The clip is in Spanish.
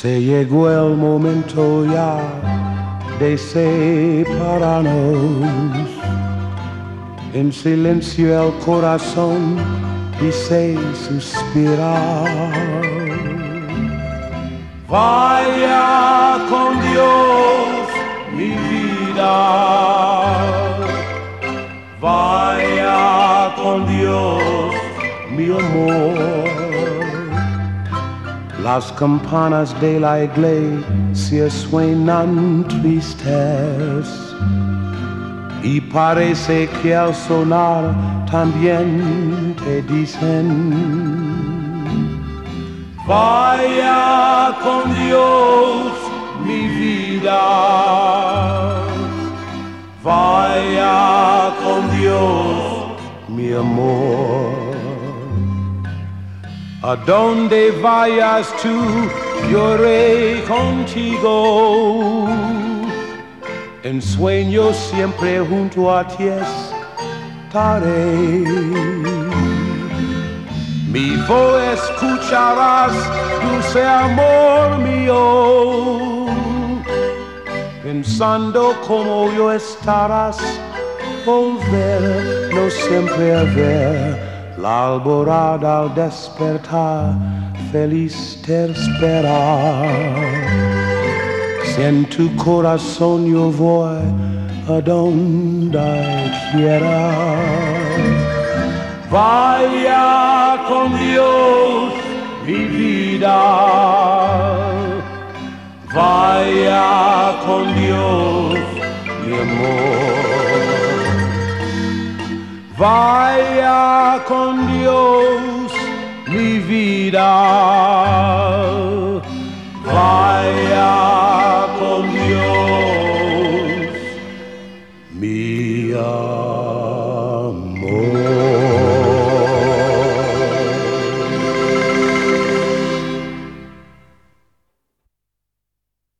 Se llegó el momento ya de separarnos. En silencio el corazón dice suspirar. Vaya con Dios mi vida. Vaya con Dios mi amor. Las campanas de la iglesia suenan tristes y parece que al sonar también te dicen, vaya con Dios mi vida, vaya con Dios mi amor. A donde vayas tú, iré contigo. En sueños siempre junto a ti estaré. Mi voz escucharás, dulce amor mío. Pensando como yo estarás, volver, no siempre a ver la alborada al despertar, feliz te espera. Si en tu corazón yo voy a donde quiera. Vaya con Dios mi vida. Vaya con Dios mi amor. Vaya con Dios mi vida.